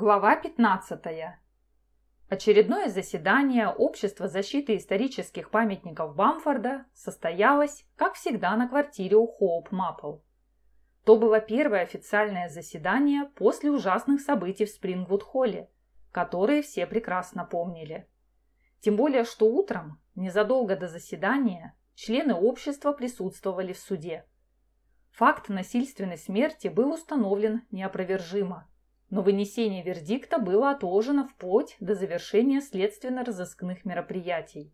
Глава 15. Очередное заседание Общества защиты исторических памятников Бамфорда состоялось, как всегда, на квартире у Хоуп Маппл. То было первое официальное заседание после ужасных событий в Спрингвуд-холле, которые все прекрасно помнили. Тем более, что утром, незадолго до заседания, члены общества присутствовали в суде. Факт насильственной смерти был установлен неопровержимо – но вынесение вердикта было отложено вплоть до завершения следственно-розыскных мероприятий.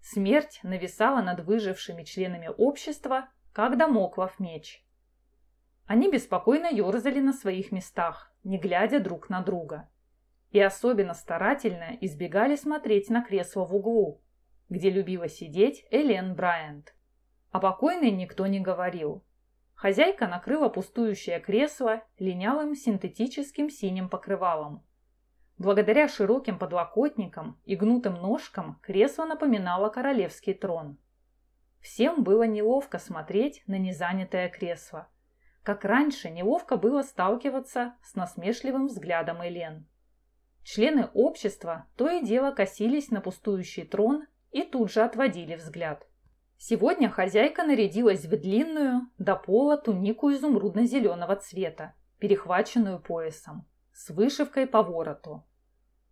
Смерть нависала над выжившими членами общества, как домоклов меч. Они беспокойно ерзали на своих местах, не глядя друг на друга. И особенно старательно избегали смотреть на кресло в углу, где любила сидеть Элен Брайант. О покойной никто не говорил, Хозяйка накрыла пустующее кресло линялым синтетическим синим покрывалом. Благодаря широким подлокотникам и гнутым ножкам кресло напоминало королевский трон. Всем было неловко смотреть на незанятое кресло. Как раньше неловко было сталкиваться с насмешливым взглядом Элен. Члены общества то и дело косились на пустующий трон и тут же отводили взгляд. Сегодня хозяйка нарядилась в длинную, до пола тунику изумрудно-зеленого цвета, перехваченную поясом, с вышивкой по вороту.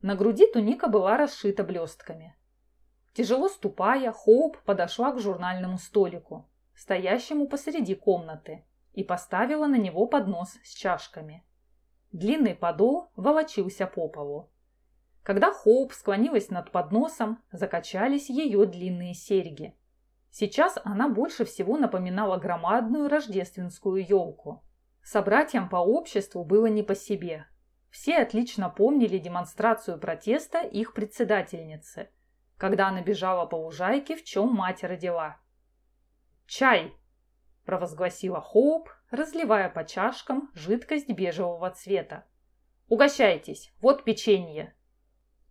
На груди туника была расшита блестками. Тяжело ступая, Хоуп подошла к журнальному столику, стоящему посреди комнаты, и поставила на него поднос с чашками. Длинный подол волочился по полу. Когда Хоуп склонилась над подносом, закачались ее длинные серьги – Сейчас она больше всего напоминала громадную рождественскую елку. Собратьям по обществу было не по себе. Все отлично помнили демонстрацию протеста их председательницы, когда она бежала по лужайке, в чем мать родила. «Чай!» – провозгласила Хоуп, разливая по чашкам жидкость бежевого цвета. «Угощайтесь, вот печенье!»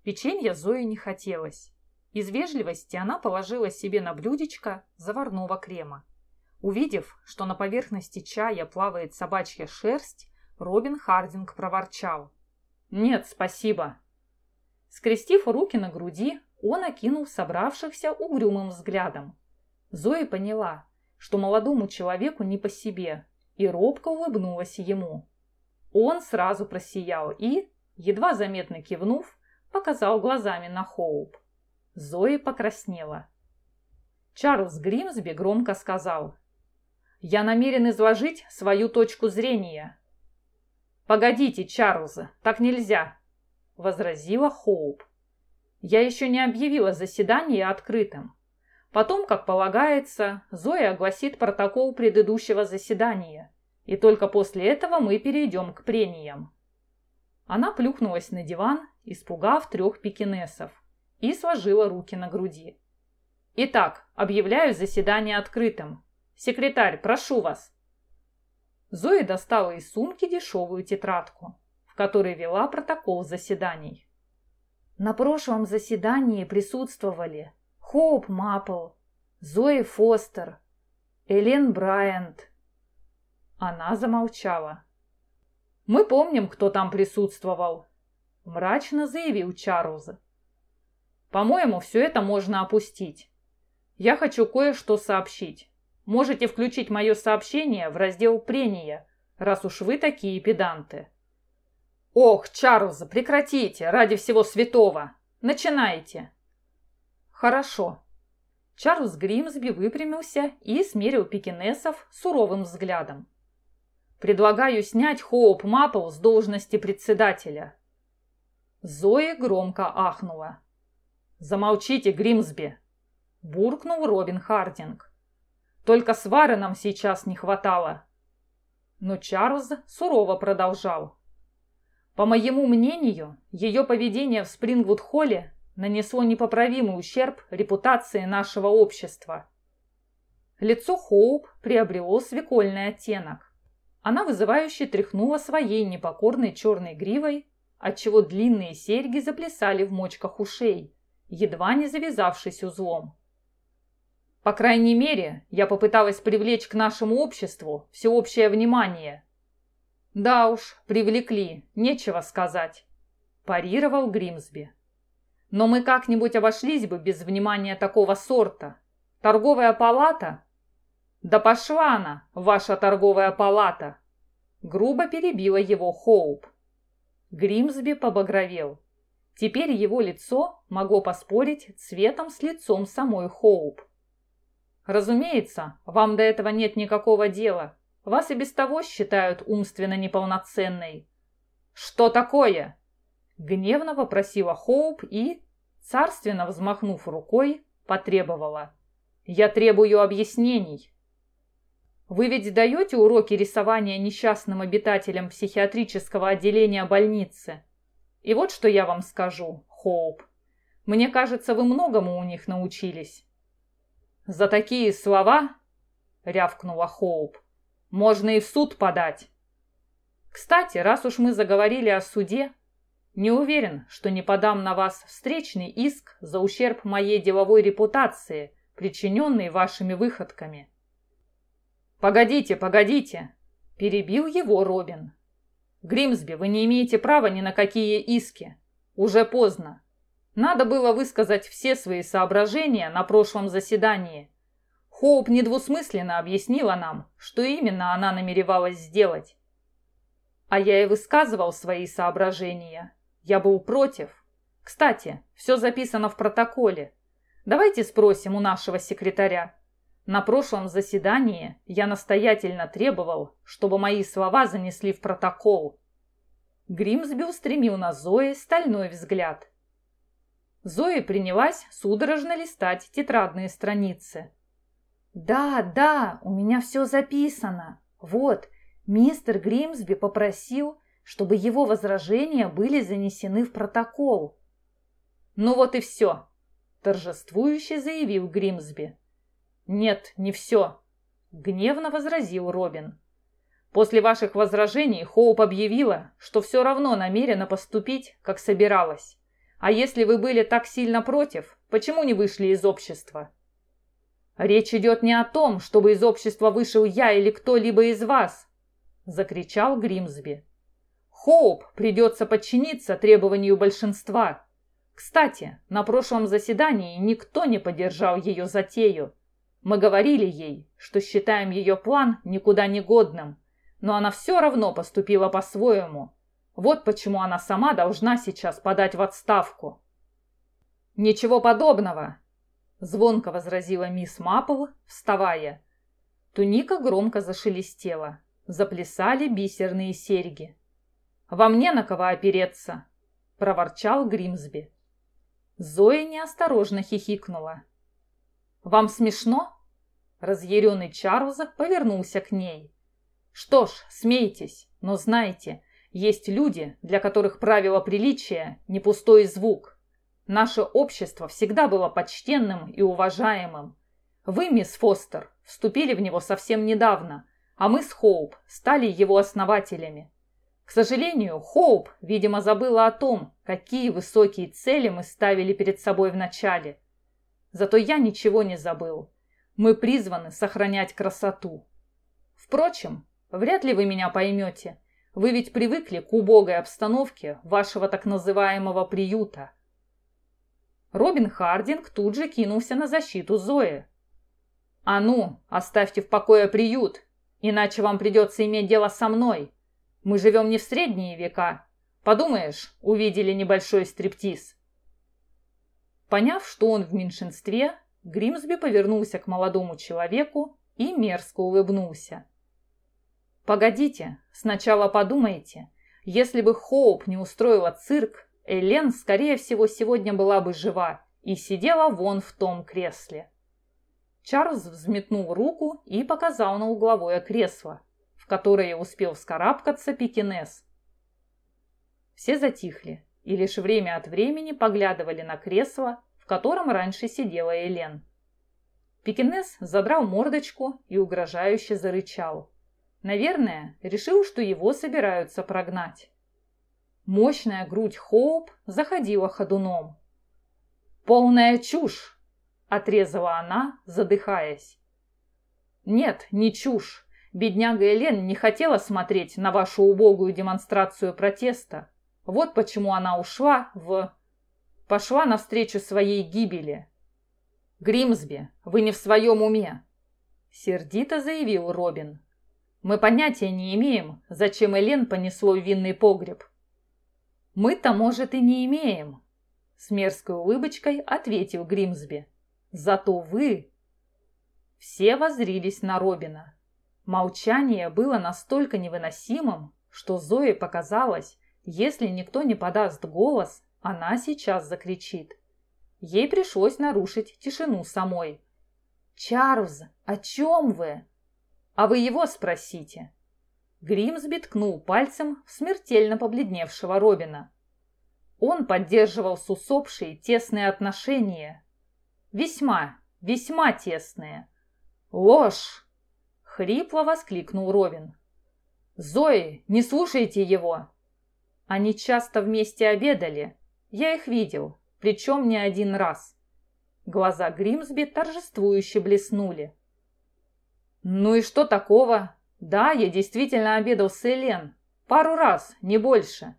Печенья Зое не хотелось. Из вежливости она положила себе на блюдечко заварного крема. Увидев, что на поверхности чая плавает собачья шерсть, Робин Хардинг проворчал. «Нет, спасибо». Скрестив руки на груди, он окинул собравшихся угрюмым взглядом. Зоя поняла, что молодому человеку не по себе, и робко улыбнулась ему. Он сразу просиял и, едва заметно кивнув, показал глазами на Хоуп. Зои покраснела. Чарльз Гримсби громко сказал. «Я намерен изложить свою точку зрения». «Погодите, Чарльз, так нельзя», – возразила Хоуп. «Я еще не объявила заседание открытым. Потом, как полагается, Зоя огласит протокол предыдущего заседания, и только после этого мы перейдем к прениям». Она плюхнулась на диван, испугав трех пекинесов и сложила руки на груди. «Итак, объявляю заседание открытым. Секретарь, прошу вас!» Зоя достала из сумки дешевую тетрадку, в которой вела протокол заседаний. На прошлом заседании присутствовали Хоуп Маппл, Зои Фостер, Элен Брайант. Она замолчала. «Мы помним, кто там присутствовал», – мрачно заявил Чарльз. По-моему, все это можно опустить. Я хочу кое-что сообщить. Можете включить мое сообщение в раздел «Прения», раз уж вы такие педанты. Ох, Чарльз, прекратите, ради всего святого. Начинайте. Хорошо. Чарльз Гримсби выпрямился и смерил пекинесов суровым взглядом. Предлагаю снять Хоуп Маппл с должности председателя. Зои громко ахнула. «Замолчите, Гримсби!» – буркнул Робин Хардинг. «Только свары нам сейчас не хватало!» Но Чарльз сурово продолжал. «По моему мнению, ее поведение в Спрингвуд-холле нанесло непоправимый ущерб репутации нашего общества». Лицо Хоуп приобрело свекольный оттенок. Она вызывающе тряхнула своей непокорной черной гривой, отчего длинные серьги заплясали в мочках ушей едва не завязавшись узлом. По крайней мере, я попыталась привлечь к нашему обществу всеобщее внимание. Да уж, привлекли, нечего сказать, парировал Гримсби. Но мы как-нибудь обошлись бы без внимания такого сорта. Торговая палата? Да пошла она, ваша торговая палата! Грубо перебила его Хоуп. Гримсби побагровел. Теперь его лицо могло поспорить цветом с лицом самой Хоуп. «Разумеется, вам до этого нет никакого дела. Вас и без того считают умственно неполноценной». «Что такое?» Гневно вопросила Хоуп и, царственно взмахнув рукой, потребовала. «Я требую объяснений». Вы ведь даете уроки рисования несчастным обитателям психиатрического отделения больницы? И вот что я вам скажу, Хоуп. Мне кажется, вы многому у них научились. За такие слова, рявкнула Хоуп, можно и в суд подать. Кстати, раз уж мы заговорили о суде, не уверен, что не подам на вас встречный иск за ущерб моей деловой репутации, причиненный вашими выходками. «Погодите, погодите!» – перебил его Робин. «Гримсби, вы не имеете права ни на какие иски. Уже поздно. Надо было высказать все свои соображения на прошлом заседании. Хоуп недвусмысленно объяснила нам, что именно она намеревалась сделать. А я и высказывал свои соображения. Я был против. Кстати, все записано в протоколе. Давайте спросим у нашего секретаря. На прошлом заседании я настоятельно требовал, чтобы мои слова занесли в протокол. Гримсби устремил на Зои стальной взгляд. Зоя принялась судорожно листать тетрадные страницы. «Да, да, у меня все записано. Вот, мистер Гримсби попросил, чтобы его возражения были занесены в протокол». «Ну вот и все», – торжествующе заявил Гримсби. «Нет, не все», — гневно возразил Робин. «После ваших возражений Хоуп объявила, что все равно намерена поступить, как собиралась. А если вы были так сильно против, почему не вышли из общества?» «Речь идет не о том, чтобы из общества вышел я или кто-либо из вас», — закричал Гримсби. «Хоуп придется подчиниться требованию большинства. Кстати, на прошлом заседании никто не поддержал ее затею. Мы говорили ей, что считаем ее план никуда не годным, но она все равно поступила по-своему. Вот почему она сама должна сейчас подать в отставку. «Ничего подобного!» – звонко возразила мисс Маппл, вставая. Туника громко зашелестела. Заплясали бисерные серьги. «Вам не на кого опереться!» – проворчал Гримсби. Зоя неосторожно хихикнула. «Вам смешно?» Разъяренный Чарльза повернулся к ней. «Что ж, смейтесь, но знайте, есть люди, для которых правило приличия – не пустой звук. Наше общество всегда было почтенным и уважаемым. Вы, мисс Фостер, вступили в него совсем недавно, а мы с Хоуп стали его основателями. К сожалению, Хоуп, видимо, забыла о том, какие высокие цели мы ставили перед собой в начале. Зато я ничего не забыл. Мы призваны сохранять красоту. Впрочем, вряд ли вы меня поймете. Вы ведь привыкли к убогой обстановке вашего так называемого приюта. Робин Хардинг тут же кинулся на защиту Зои. «А ну, оставьте в покое приют, иначе вам придется иметь дело со мной. Мы живем не в средние века. Подумаешь, увидели небольшой стриптиз». Поняв, что он в меньшинстве, Гримсби повернулся к молодому человеку и мерзко улыбнулся. «Погодите, сначала подумайте. Если бы Хоуп не устроила цирк, Элен, скорее всего, сегодня была бы жива и сидела вон в том кресле». Чарльз взметнул руку и показал на угловое кресло, в которое успел вскарабкаться пекинес. Все затихли и лишь время от времени поглядывали на кресло, в котором раньше сидела Элен. Пекинес задрал мордочку и угрожающе зарычал. Наверное, решил, что его собираются прогнать. Мощная грудь Хоуп заходила ходуном. «Полная чушь!» – отрезала она, задыхаясь. «Нет, не чушь. Бедняга Элен не хотела смотреть на вашу убогую демонстрацию протеста. Вот почему она ушла в... Пошла навстречу своей гибели. «Гримсби, вы не в своем уме!» Сердито заявил Робин. «Мы понятия не имеем, зачем Элен понесло в винный погреб». «Мы-то, может, и не имеем», — с мерзкой улыбочкой ответил Гримсби. «Зато вы...» Все воззрились на Робина. Молчание было настолько невыносимым, что Зое показалось, если никто не подаст голос, она сейчас закричит. Ей пришлось нарушить тишину самой. «Чарльз, о чем вы?» «А вы его спросите». Гримсби ткнул пальцем в смертельно побледневшего Робина. Он поддерживал с усопшей тесные отношения. Весьма, весьма тесные. «Ложь!» — хрипло воскликнул Робин. «Зои, не слушайте его!» Они часто вместе обедали. Я их видел, причем не один раз. Глаза Гримсби торжествующе блеснули. «Ну и что такого? Да, я действительно обедал с Элен. Пару раз, не больше.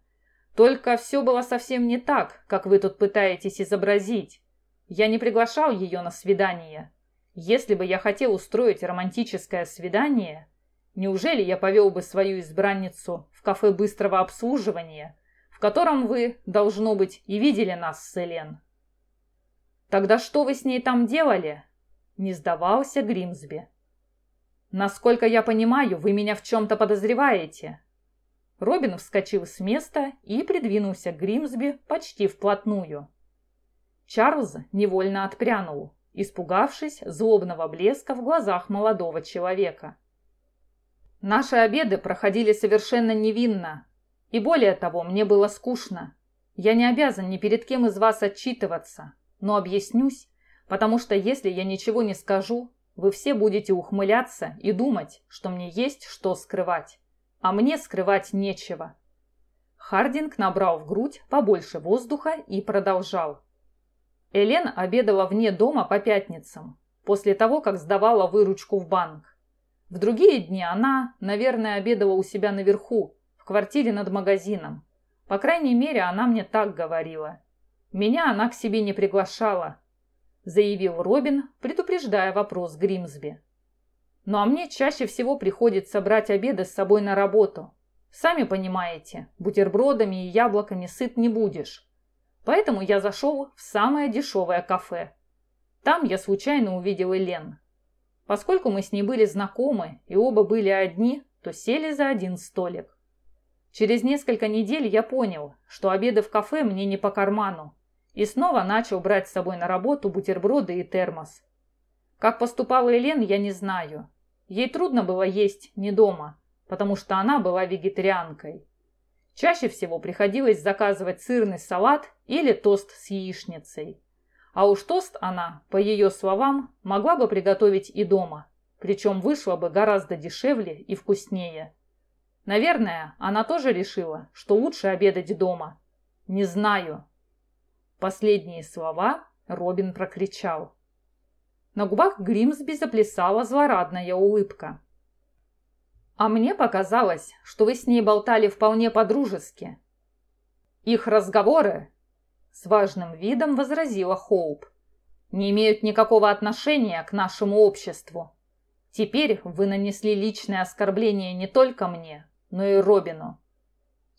Только все было совсем не так, как вы тут пытаетесь изобразить. Я не приглашал ее на свидание. Если бы я хотел устроить романтическое свидание, неужели я повел бы свою избранницу в кафе быстрого обслуживания, в котором вы, должно быть, и видели нас с Элен?» «Тогда что вы с ней там делали?» Не сдавался Гримсби. «Насколько я понимаю, вы меня в чем-то подозреваете». Робин вскочил с места и придвинулся к Гримсби почти вплотную. Чарльз невольно отпрянул, испугавшись злобного блеска в глазах молодого человека. «Наши обеды проходили совершенно невинно, и более того, мне было скучно. Я не обязан ни перед кем из вас отчитываться, но объяснюсь, потому что если я ничего не скажу, вы все будете ухмыляться и думать, что мне есть что скрывать. А мне скрывать нечего. Хардинг набрал в грудь побольше воздуха и продолжал. Элен обедала вне дома по пятницам, после того, как сдавала выручку в банк. В другие дни она, наверное, обедала у себя наверху, в квартире над магазином. По крайней мере, она мне так говорила. Меня она к себе не приглашала, заявил Робин, предупреждая вопрос Гримсби. Ну а мне чаще всего приходится брать обеды с собой на работу. Сами понимаете, бутербродами и яблоками сыт не будешь. Поэтому я зашел в самое дешевое кафе. Там я случайно увидел Элен. Поскольку мы с ней были знакомы и оба были одни, то сели за один столик. Через несколько недель я понял, что обеды в кафе мне не по карману, и снова начал брать с собой на работу бутерброды и термос. Как поступала Елен, я не знаю. Ей трудно было есть не дома, потому что она была вегетарианкой. Чаще всего приходилось заказывать сырный салат или тост с яичницей. А уж тост она, по ее словам, могла бы приготовить и дома, причем вышло бы гораздо дешевле и вкуснее. Наверное, она тоже решила, что лучше обедать дома. Не знаю, Последние слова Робин прокричал. На губах Гримсби заплясала злорадная улыбка. «А мне показалось, что вы с ней болтали вполне по-дружески». «Их разговоры», — с важным видом возразила Хоуп, «не имеют никакого отношения к нашему обществу. Теперь вы нанесли личное оскорбление не только мне, но и Робину.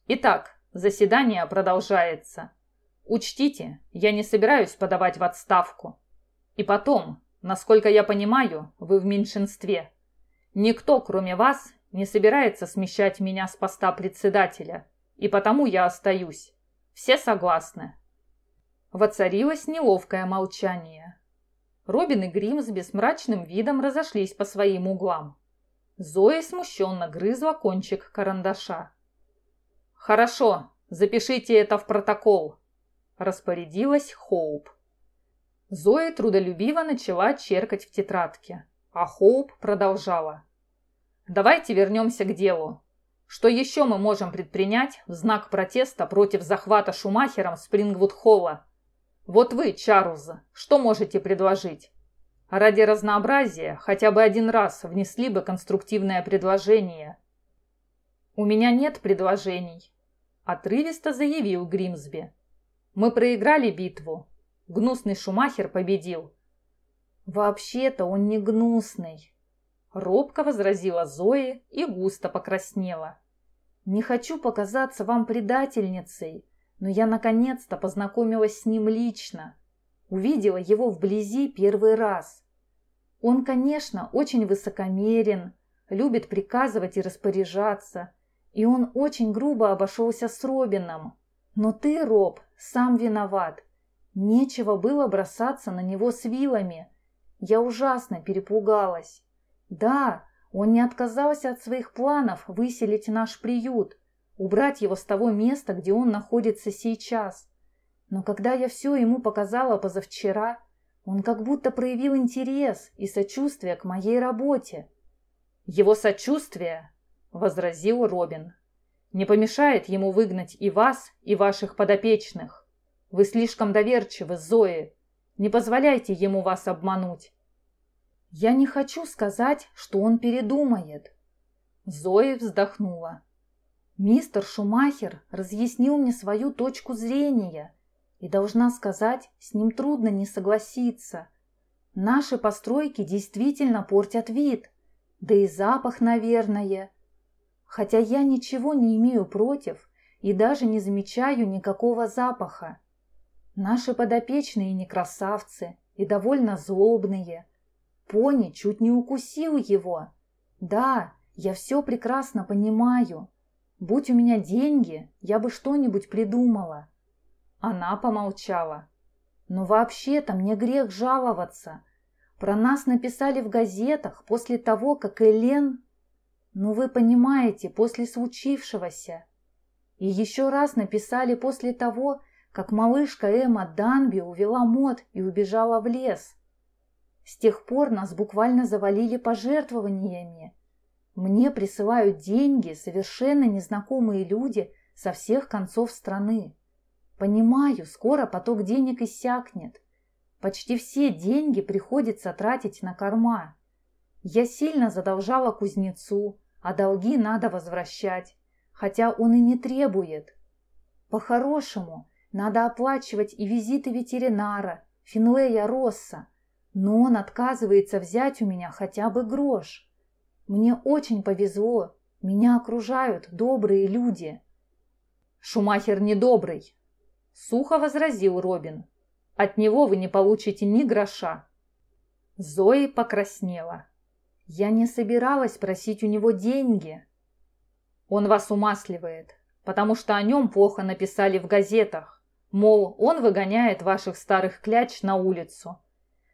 Итак, заседание продолжается». Учтите, я не собираюсь подавать в отставку. И потом, насколько я понимаю, вы в меньшинстве. Никто, кроме вас, не собирается смещать меня с поста председателя, и потому я остаюсь. Все согласны?» Воцарилось неловкое молчание. Робин и Гримсби с мрачным видом разошлись по своим углам. Зоя смущенно грызла кончик карандаша. «Хорошо, запишите это в протокол», распорядилась Хоуп. Зоя трудолюбиво начала черкать в тетрадке, а Хоуп продолжала. «Давайте вернемся к делу. Что еще мы можем предпринять в знак протеста против захвата Шумахером Спрингвуд-Холла? Вот вы, Чарльз, что можете предложить? Ради разнообразия хотя бы один раз внесли бы конструктивное предложение. «У меня нет предложений», – отрывисто заявил Гримсби. «Мы проиграли битву. Гнусный Шумахер победил». «Вообще-то он не гнусный», – робко возразила Зои и густо покраснела. «Не хочу показаться вам предательницей, но я наконец-то познакомилась с ним лично. Увидела его вблизи первый раз. Он, конечно, очень высокомерен, любит приказывать и распоряжаться, и он очень грубо обошелся с Робином. Но ты, Роб, сам виноват. Нечего было бросаться на него с вилами. Я ужасно перепугалась. Да, он не отказался от своих планов выселить наш приют, убрать его с того места, где он находится сейчас. Но когда я все ему показала позавчера, он как будто проявил интерес и сочувствие к моей работе. «Его сочувствие», — возразил Робин, — «не помешает ему выгнать и вас, и ваших подопечных. Вы слишком доверчивы, Зои. Не позволяйте ему вас обмануть». «Я не хочу сказать, что он передумает». Зои вздохнула. Мистер Шумахер разъяснил мне свою точку зрения, и должна сказать, с ним трудно не согласиться. Наши постройки действительно портят вид, да и запах, наверное. Хотя я ничего не имею против и даже не замечаю никакого запаха. Наши подопечные не красавцы и довольно злобные. Пони чуть не укусил его. Да, я все прекрасно понимаю. Будь у меня деньги, я бы что-нибудь придумала. Она помолчала. Но вообще-то мне грех жаловаться. Про нас написали в газетах после того, как Элен... Ну вы понимаете, после случившегося. И еще раз написали после того, как малышка Эмма Данби увела мод и убежала в лес. С тех пор нас буквально завалили пожертвованиями. Мне присылают деньги совершенно незнакомые люди со всех концов страны. Понимаю, скоро поток денег иссякнет. Почти все деньги приходится тратить на корма. Я сильно задолжала кузнецу, а долги надо возвращать, хотя он и не требует. По-хорошему, надо оплачивать и визиты ветеринара, Финлея Росса, но он отказывается взять у меня хотя бы грош. Мне очень повезло. Меня окружают добрые люди. Шумахер недобрый, сухо возразил Робин. От него вы не получите ни гроша. Зои покраснела. Я не собиралась просить у него деньги. Он вас умасливает, потому что о нем плохо написали в газетах. Мол, он выгоняет ваших старых кляч на улицу.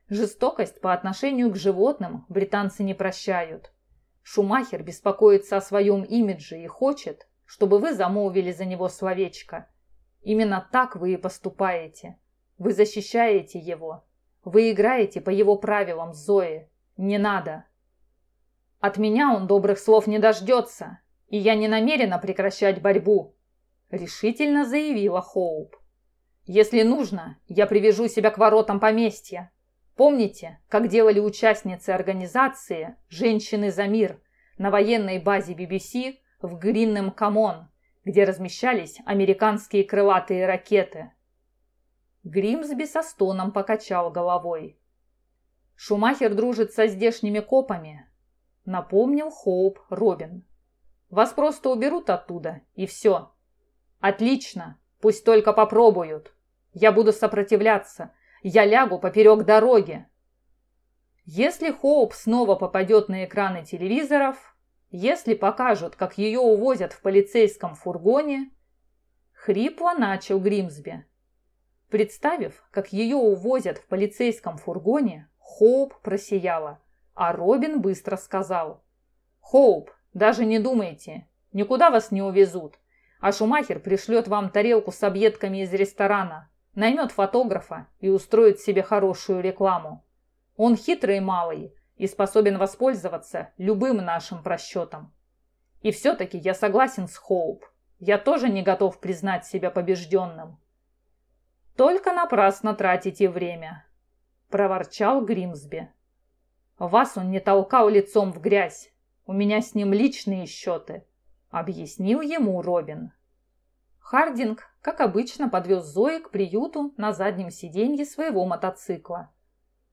Жестокость по отношению к животным британцы не прощают. Шумахер беспокоится о своем имидже и хочет, чтобы вы замолвили за него словечко. Именно так вы и поступаете. Вы защищаете его. Вы играете по его правилам, Зои. Не надо. От меня он добрых слов не дождется, и я не намерена прекращать борьбу, решительно заявила Хоуп. Если нужно, я привяжу себя к воротам поместья. Помните, как делали участницы организации «Женщины за мир» на военной базе ВВС в Гринэм Коммон, где размещались американские крылатые ракеты? Гримсби со стоном покачал головой. Шумахер дружит со здешними копами, напомнил Хоуп Робин. Вас просто уберут оттуда, и все. Отлично, пусть только попробуют. Я буду сопротивляться, я лягу поперек дороги. Если Хоуп снова попадет на экраны телевизоров, если покажут, как ее увозят в полицейском фургоне, хрипло начал Гримсби. Представив, как ее увозят в полицейском фургоне, Хоуп просияла, а Робин быстро сказал. «Хоуп, даже не думайте, никуда вас не увезут, а Шумахер пришлет вам тарелку с объедками из ресторана, наймет фотографа и устроит себе хорошую рекламу. Он хитрый малый и способен воспользоваться любым нашим просчетом. И все-таки я согласен с Хоуп. Я тоже не готов признать себя побежденным. Только напрасно тратите время, проворчал Гримсби. Вас он не толкал лицом в грязь. У меня с ним личные счеты», — объяснил ему Робин. Хардинг, как обычно, подвез Зои к приюту на заднем сиденье своего мотоцикла.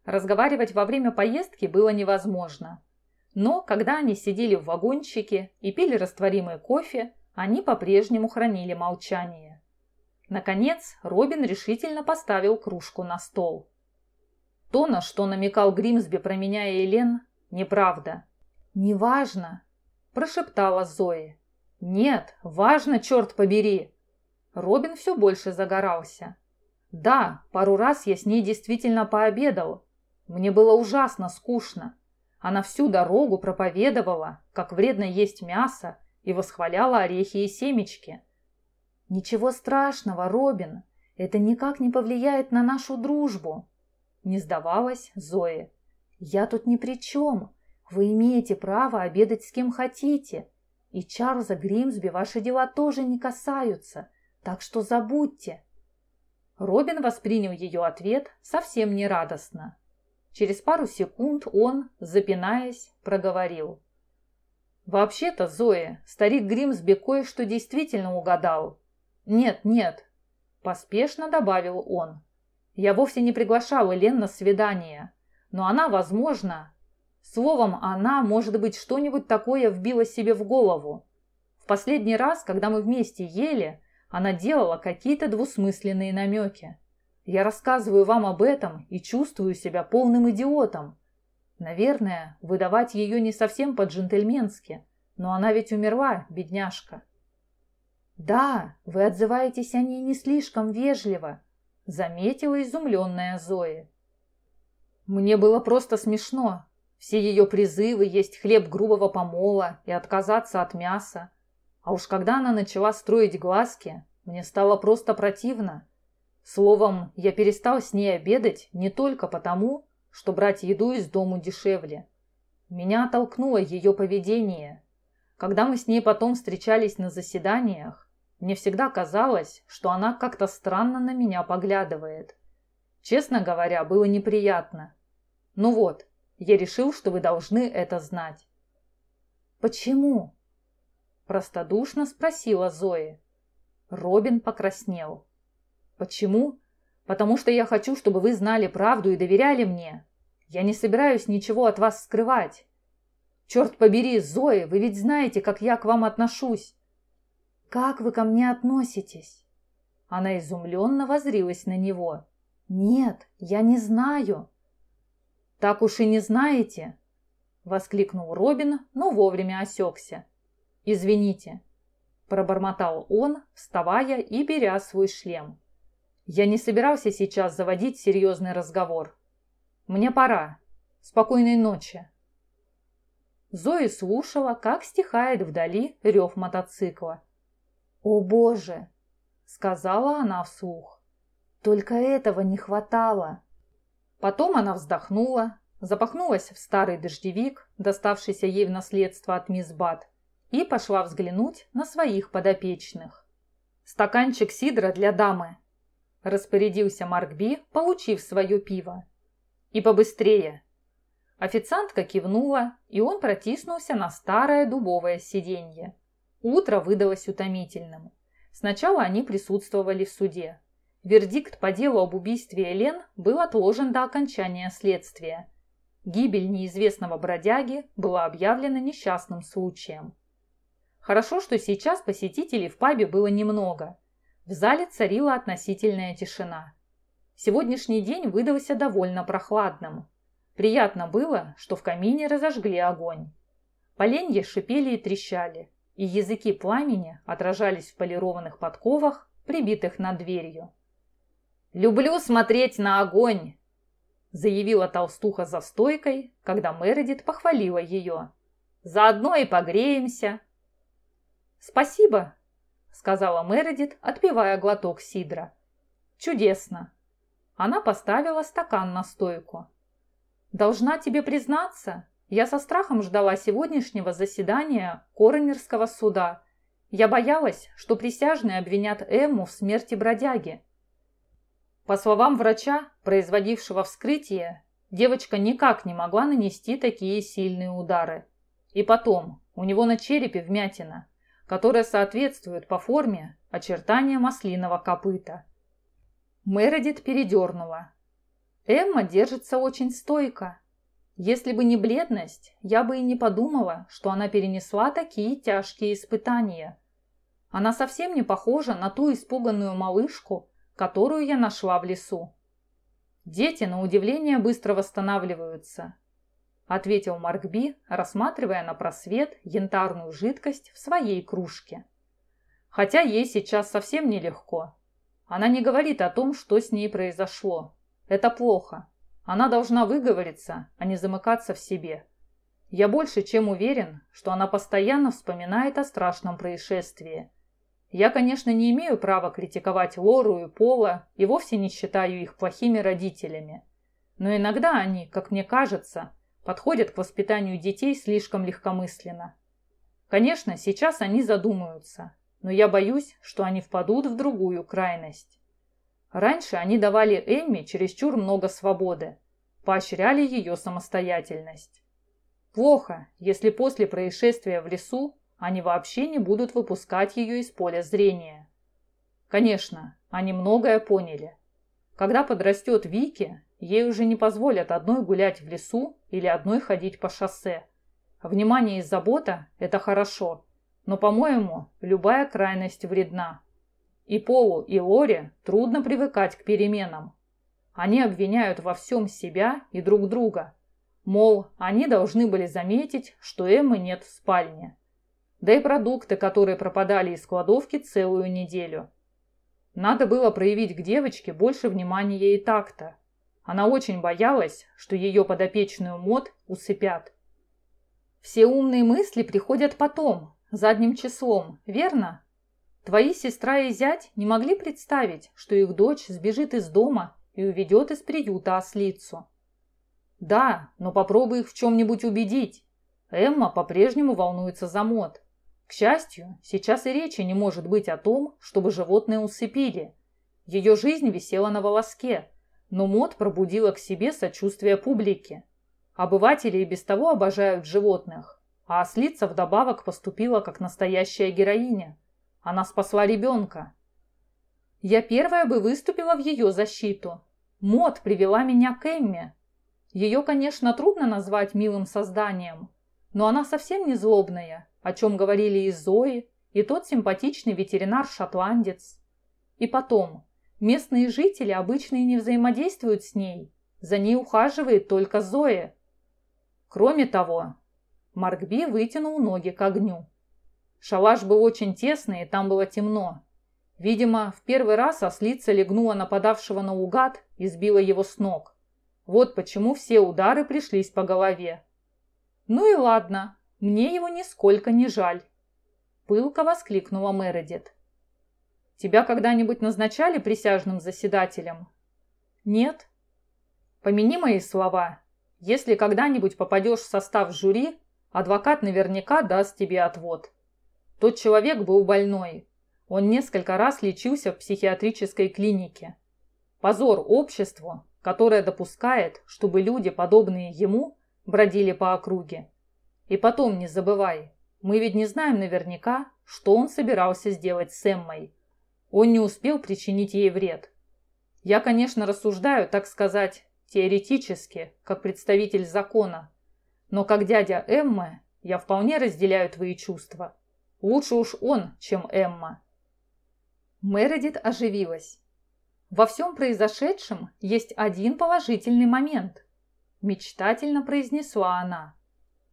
Разговаривать во время поездки было невозможно. Но когда они сидели в вагончике и пили растворимый кофе, они по-прежнему хранили молчание. Наконец, Робин решительно поставил кружку на стол. То, на что намекал Гримсби про меня и Элен, неправда. «Неважно», – прошептала Зои. «Нет, важно, черт побери!» Робин все больше загорался. «Да, пару раз я с ней действительно пообедал. Мне было ужасно скучно. Она всю дорогу проповедовала, как вредно есть мясо, и восхваляла орехи и семечки. «Ничего страшного, Робин, это никак не повлияет на нашу дружбу», не сдавалась Зои. «Я тут ни при чем. Вы имеете право обедать с кем хотите. И Чарльза Гримсби ваши дела тоже не касаются, так что забудьте». Робин воспринял ее ответ совсем нерадостно. Через пару секунд он, запинаясь, проговорил. «Вообще-то, Зоя, старик Гримсби кое-что действительно угадал. Нет, нет», – поспешно добавил он. Я вовсе не приглашал Элен на свидание, но она, возможно... Словом, она, может быть, что-нибудь такое вбила себе в голову. В последний раз, когда мы вместе ели, она делала какие-то двусмысленные намеки. Я рассказываю вам об этом и чувствую себя полным идиотом. Наверное, выдавать ее не совсем по-джентльменски, но она ведь умерла, бедняжка. Да, вы отзываетесь о ней не слишком вежливо, заметила изумленная Зои. Мне было просто смешно. Все ее призывы есть хлеб грубого помола и отказаться от мяса. А уж когда она начала строить глазки, мне стало просто противно. Словом, я перестал с ней обедать не только потому, что брать еду из дому дешевле. Меня оттолкнуло ее поведение. Когда мы с ней потом встречались на заседаниях, мне всегда казалось, что она как-то странно на меня поглядывает. Честно говоря, было неприятно. Ну вот, я решил, что вы должны это знать. «Почему?» Простодушно спросила Зои. Робин покраснел. «Почему? Потому что я хочу, чтобы вы знали правду и доверяли мне. Я не собираюсь ничего от вас скрывать. Черт побери, Зои, вы ведь знаете, как я к вам отношусь. «Как вы ко мне относитесь?» Она изумленно возрилась на него. «Нет, я не знаю». «Так уж и не знаете?» Воскликнул Робин, но вовремя осекся. «Извините», пробормотал он, вставая и беря свой шлем. «Я не собирался сейчас заводить серьезный разговор. Мне пора. Спокойной ночи». Зои слушала, как стихает вдали рев мотоцикла. «О боже!» — сказала она вслух. «Только этого не хватало!» Потом она вздохнула, запахнулась в старый дождевик, доставшийся ей в наследство от мисс Бат, и пошла взглянуть на своих подопечных. «Стаканчик сидра для дамы!» – распорядился Марк Би, получив свое пиво. «И побыстрее!» Официантка кивнула, и он протиснулся на старое дубовое сиденье. Утро выдалось утомительным. Сначала они присутствовали в суде. Вердикт по делу об убийстве Элен был отложен до окончания следствия. Гибель неизвестного бродяги была объявлена несчастным случаем. Хорошо, что сейчас посетителей в пабе было немного. В зале царила относительная тишина. Сегодняшний день выдался довольно прохладным. Приятно было, что в камине разожгли огонь. Поленья шипели и трещали и языки пламени отражались в полированных подковах, прибитых над дверью. «Люблю смотреть на огонь!» заявила толстуха за стойкой, когда Мередит похвалила ее. «Заодно и погреемся!» «Спасибо!» сказала Мередит, отпивая глоток сидра. «Чудесно!» Она поставила стакан на стойку. «Должна тебе признаться, я со страхом ждала сегодняшнего заседания коронерского суда. Я боялась, что присяжные обвинят Эмму в смерти бродяги. По словам врача, производившего вскрытие, Девочка никак не могла нанести такие сильные удары. И потом, у него на черепе вмятина, которая соответствует по форме очертаниям маслиного копыта. Мередит передернула. Эмма держится очень стойко. Если бы не бледность, я бы и не подумала, что она перенесла такие тяжкие испытания. Она совсем не похожа на ту испуганную малышку, которую я нашла в лесу. Дети, на удивление, быстро восстанавливаются, ответил Маркби, рассматривая на просвет янтарную жидкость в своей кружке. Хотя ей сейчас совсем нелегко. Она не говорит о том, что с ней произошло. Это плохо. Она должна выговориться, а не замыкаться в себе. Я больше чем уверен, что она постоянно вспоминает о страшном происшествии. Я, конечно, не имею права критиковать Лору и Пола и вовсе не считаю их плохими родителями. Но иногда они, как мне кажется, подходят к воспитанию детей слишком легкомысленно. Конечно, сейчас они задумаются, но я боюсь, что они впадут в другую крайность. Раньше они давали Эмми чересчур много свободы, поощряли ее самостоятельность. Плохо, если после происшествия в лесу они вообще не будут выпускать ее из поля зрения. Конечно, они многое поняли. Когда подрастет Вики, ей уже не позволят одной гулять в лесу или одной ходить по шоссе. Внимание и забота – это хорошо, но, по-моему, любая крайность вредна. И Полу, и Лоре трудно привыкать к переменам. Они обвиняют во всем себя и друг друга. Мол, они должны были заметить, что Эммы нет в спальне да и продукты, которые пропадали из кладовки целую неделю. Надо было проявить к девочке больше внимания и такта. Она очень боялась, что ее подопечную мод усыпят. Все умные мысли приходят потом, задним числом, верно? Твои сестра и зять не могли представить, что их дочь сбежит из дома и уведет из приюта ослицу. Да, но попробуй их в чем-нибудь убедить. Эмма по-прежнему волнуется за мод. К счастью, сейчас и речи не может быть о том, чтобы животные усыпили. Ее жизнь висела на волоске, но мод пробудила к себе сочувствие публики. Обыватели и без того обожают животных, а ослица вдобавок поступила как настоящая героиня. Она спасла ребенка. Я первая бы выступила в ее защиту. Мод привела меня к Эмме. Ее, конечно, трудно назвать милым созданием, но она совсем не злобная о чем говорили и Зои, и тот симпатичный ветеринар-шотландец. И потом, местные жители обычно и не взаимодействуют с ней, за ней ухаживает только Зоя. Кроме того, Маркби вытянул ноги к огню. Шалаш был очень тесный, и там было темно. Видимо, в первый раз ослица легнула нападавшего наугад и сбила его с ног. Вот почему все удары пришлись по голове. Ну и ладно, мне его нисколько не жаль. Пылко воскликнула Мередит. Тебя когда-нибудь назначали присяжным заседателем? Нет. Помяни мои слова. Если когда-нибудь попадешь в состав жюри, адвокат наверняка даст тебе отвод. Тот человек был больной. Он несколько раз лечился в психиатрической клинике. Позор обществу, которое допускает, чтобы люди, подобные ему, бродили по округе. И потом не забывай, мы ведь не знаем наверняка, что он собирался сделать с Эммой. Он не успел причинить ей вред. Я, конечно, рассуждаю, так сказать, теоретически, как представитель закона. Но как дядя Эммы, я вполне разделяю твои чувства. Лучше уж он, чем Эмма. Мередит оживилась. Во всем произошедшем есть один положительный момент. Мечтательно произнесла она.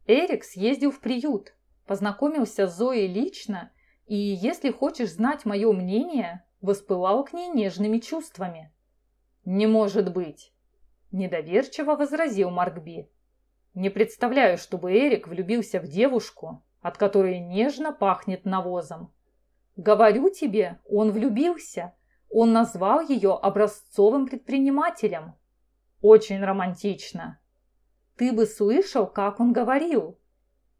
Эрик съездил в приют, познакомился с Зоей лично и, если хочешь знать мое мнение, воспылал к ней нежными чувствами. «Не может быть!» – недоверчиво возразил Маркби. «Не представляю, чтобы Эрик влюбился в девушку, от которой нежно пахнет навозом. Говорю тебе, он влюбился. Он назвал ее образцовым предпринимателем. Очень романтично!» Ты бы слышал, как он говорил.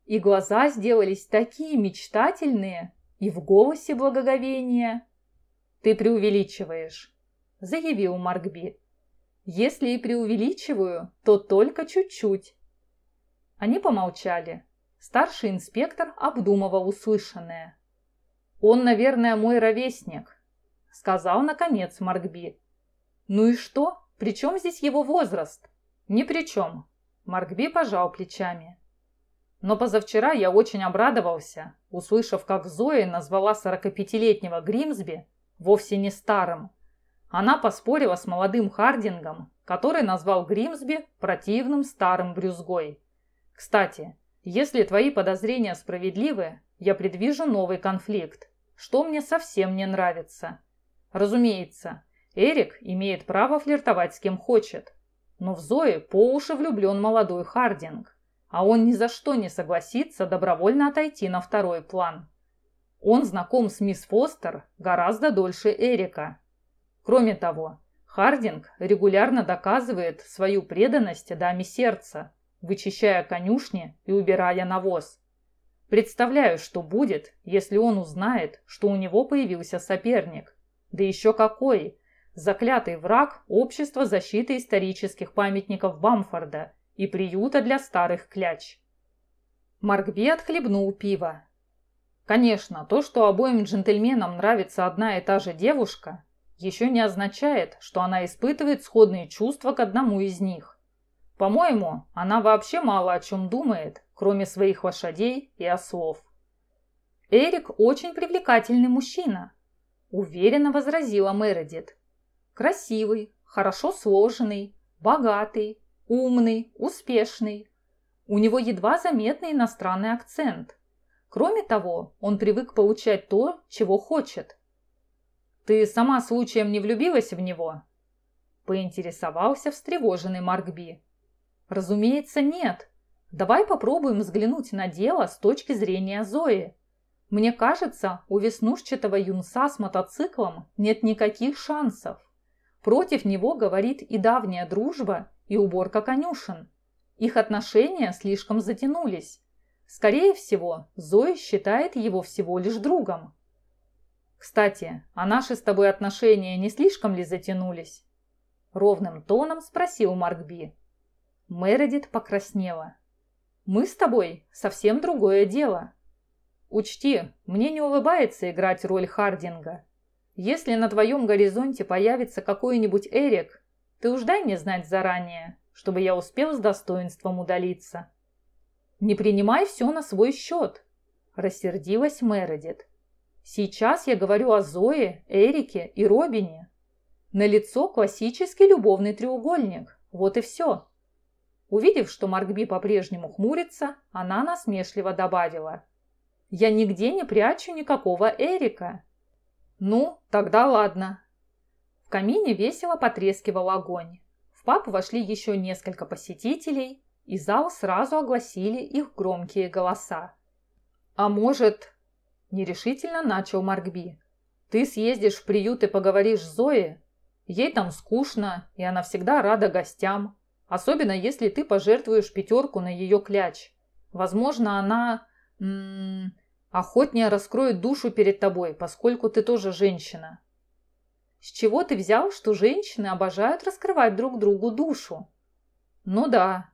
И глаза сделались такие мечтательные, и в голосе благоговение. Ты преувеличиваешь, заявил Маркби. Если и преувеличиваю, то только чуть-чуть. Они помолчали. Старший инспектор обдумывал услышанное. «Он, наверное, мой ровесник», — сказал, наконец, Маркби. «Ну и что? При чем здесь его возраст?» «Ни при чем», — Маркби пожал плечами. Но позавчера я очень обрадовался, услышав, как Зоя назвала 45-летнего Гримсби вовсе не старым. Она поспорила с молодым Хардингом, который назвал Гримсби противным старым брюзгой. Кстати, если твои подозрения справедливы, я предвижу новый конфликт, что мне совсем не нравится. Разумеется, Эрик имеет право флиртовать с кем хочет, но в Зое по уши влюблен молодой Хардинг, а он ни за что не согласится добровольно отойти на второй план. Он знаком с мисс Фостер гораздо дольше Эрика. Кроме того, Хардинг регулярно доказывает свою преданность даме сердца, вычищая конюшни и убирая навоз. Представляю, что будет, если он узнает, что у него появился соперник. Да еще какой! Заклятый враг Общества защиты исторических памятников Бамфорда и приюта для старых кляч. Маркби отхлебнул пиво. Конечно, то, что обоим джентльменам нравится одна и та же девушка, еще не означает, что она испытывает сходные чувства к одному из них. По-моему, она вообще мало о чем думает, кроме своих лошадей и ослов. «Эрик очень привлекательный мужчина», – уверенно возразила Мередит. «Красивый, хорошо сложенный, богатый, умный, успешный. У него едва заметный иностранный акцент. Кроме того, он привык получать то, чего хочет. «Ты сама случаем не влюбилась в него?» – поинтересовался встревоженный Маркби. Разумеется, нет. Давай попробуем взглянуть на дело с точки зрения Зои. Мне кажется, у веснушчатого юнца с мотоциклом нет никаких шансов. Против него говорит и давняя дружба, и уборка конюшен. Их отношения слишком затянулись. Скорее всего, Зоя считает его всего лишь другом. Кстати, а наши с тобой отношения не слишком ли затянулись? Ровным тоном спросил Маркби. Мередит покраснела. «Мы с тобой совсем другое дело. Учти, мне не улыбается играть роль Хардинга. Если на твоем горизонте появится какой-нибудь Эрик, ты уж дай мне знать заранее, чтобы я успел с достоинством удалиться». «Не принимай все на свой счет», – рассердилась Мередит. «Сейчас я говорю о Зое, Эрике и Робине. На лицо классический любовный треугольник. Вот и все». Увидев, что Маркби по-прежнему хмурится, она насмешливо добавила. «Я нигде не прячу никакого Эрика». «Ну, тогда ладно». В камине весело потрескивал огонь. В паб вошли еще несколько посетителей, и зал сразу огласили их громкие голоса. «А может...» – нерешительно начал Маркби. «Ты съездишь в приют и поговоришь с Зоей? Ей там скучно, и она всегда рада гостям. Особенно, если ты пожертвуешь пятерку на ее кляч. Возможно, она охотнее раскроет душу перед тобой, поскольку ты тоже женщина. С чего ты взял, что женщины обожают раскрывать друг другу душу? Ну да.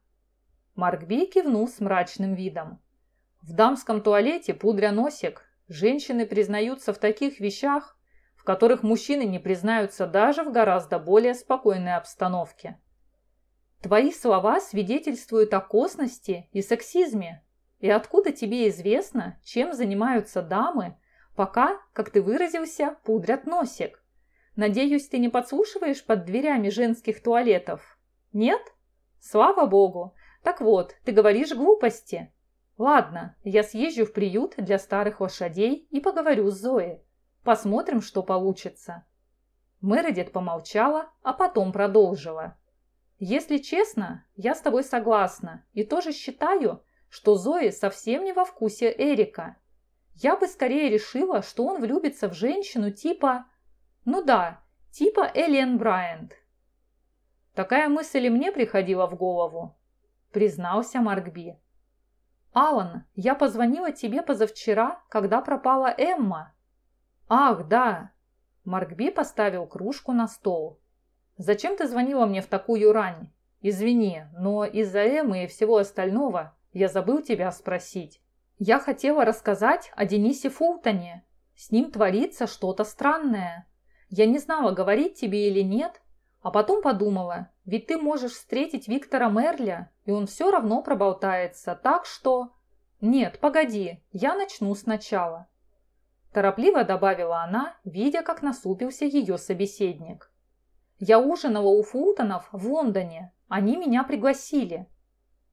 Марк Би кивнул с мрачным видом. В дамском туалете, пудря носик, женщины признаются в таких вещах, в которых мужчины не признаются даже в гораздо более спокойной обстановке. Твои слова свидетельствуют о косности и сексизме. И откуда тебе известно, чем занимаются дамы, пока, как ты выразился, пудрят носик? Надеюсь, ты не подслушиваешь под дверями женских туалетов? Нет? Слава богу. Так вот, ты говоришь глупости. Ладно, я съезжу в приют для старых лошадей и поговорю с Зоей. Посмотрим, что получится. Мередит помолчала, а потом продолжила. Если честно, я с тобой согласна и тоже считаю, что Зои совсем не во вкусе Эрика. Я бы скорее решила, что он влюбится в женщину типа... Ну да, типа Элиен Брайант. Такая мысль и мне приходила в голову, признался Маркби. «Алан, я позвонила тебе позавчера, когда пропала Эмма». «Ах, да!» Маркби поставил кружку на стол. Зачем ты звонила мне в такую рань? Извини, но из-за Эммы и всего остального я забыл тебя спросить. Я хотела рассказать о Денисе Фултоне. С ним творится что-то странное. Я не знала, говорить тебе или нет, а потом подумала, ведь ты можешь встретить Виктора Мерля, и он все равно проболтается, так что... Нет, погоди, я начну сначала. Торопливо добавила она, видя, как насупился ее собеседник. Я ужинала у Фултонов в Лондоне. Они меня пригласили.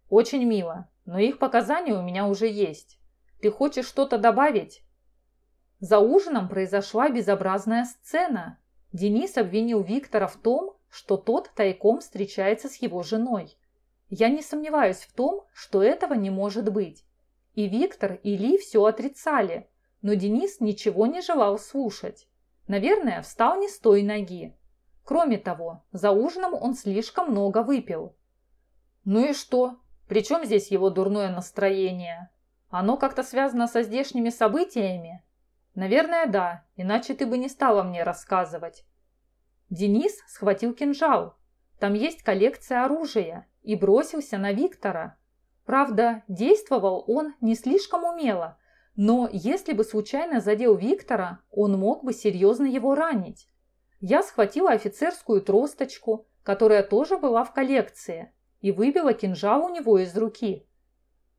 Очень мило, но их показания у меня уже есть. Ты хочешь что-то добавить? За ужином произошла безобразная сцена. Денис обвинил Виктора в том, что тот тайком встречается с его женой. Я не сомневаюсь в том, что этого не может быть. И Виктор, и Ли все отрицали, но Денис ничего не желал слушать. Наверное, встал не с той ноги. Кроме того, за ужином он слишком много выпил. Ну и что? Причем здесь его дурное настроение? Оно как-то связано со здешними событиями? Наверное, да, иначе ты бы не стала мне рассказывать. Денис схватил кинжал. Там есть коллекция оружия и бросился на Виктора. Правда, действовал он не слишком умело, но если бы случайно задел Виктора, он мог бы серьезно его ранить. Я схватила офицерскую тросточку, которая тоже была в коллекции, и выбила кинжал у него из руки.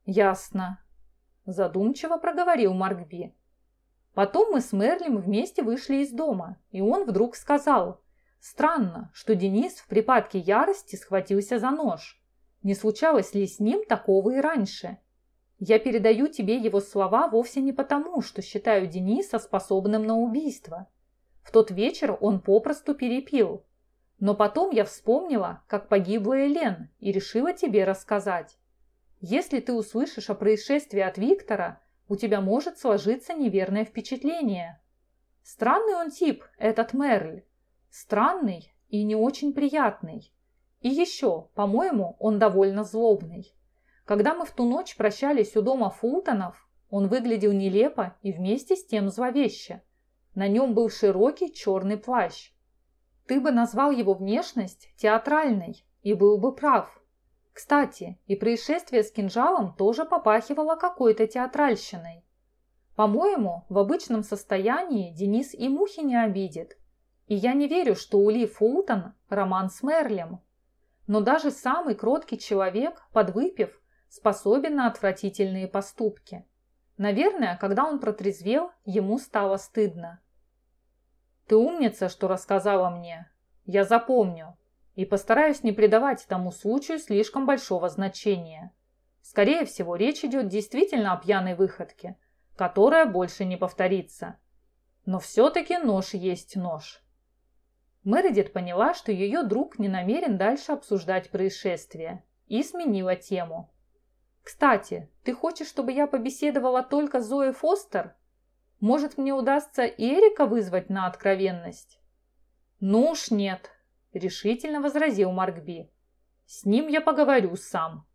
«Ясно», – задумчиво проговорил Маркби. Потом мы с Мерлем вместе вышли из дома, и он вдруг сказал, «Странно, что Денис в припадке ярости схватился за нож. Не случалось ли с ним такого и раньше?» Я передаю тебе его слова вовсе не потому, что считаю Дениса способным на убийство. В тот вечер он попросту перепил. Но потом я вспомнила, как погибла Элен, и решила тебе рассказать. Если ты услышишь о происшествии от Виктора, у тебя может сложиться неверное впечатление. Странный он тип, этот Мерль. Странный и не очень приятный. И еще, по-моему, он довольно злобный. Когда мы в ту ночь прощались у дома Фултонов, он выглядел нелепо и вместе с тем зловеще. На нем был широкий черный плащ. Ты бы назвал его внешность театральной и был бы прав. Кстати, и происшествие с кинжалом тоже попахивало какой-то театральщиной. По-моему, в обычном состоянии Денис и мухи не обидит. И я не верю, что у Ли Фултон роман с Мерлем. Но даже самый кроткий человек, подвыпив, способен на отвратительные поступки. Наверное, когда он протрезвел, ему стало стыдно. Ты умница, что рассказала мне. Я запомню. И постараюсь не придавать тому случаю слишком большого значения. Скорее всего, речь идет действительно о пьяной выходке, которая больше не повторится. Но все-таки нож есть нож. Мередит поняла, что ее друг не намерен дальше обсуждать происшествие, и сменила тему. «Кстати, ты хочешь, чтобы я побеседовала только с Зоей Фостер?» Может, мне удастся Эрика вызвать на откровенность? Ну уж нет, решительно возразил Маркби. С ним я поговорю сам.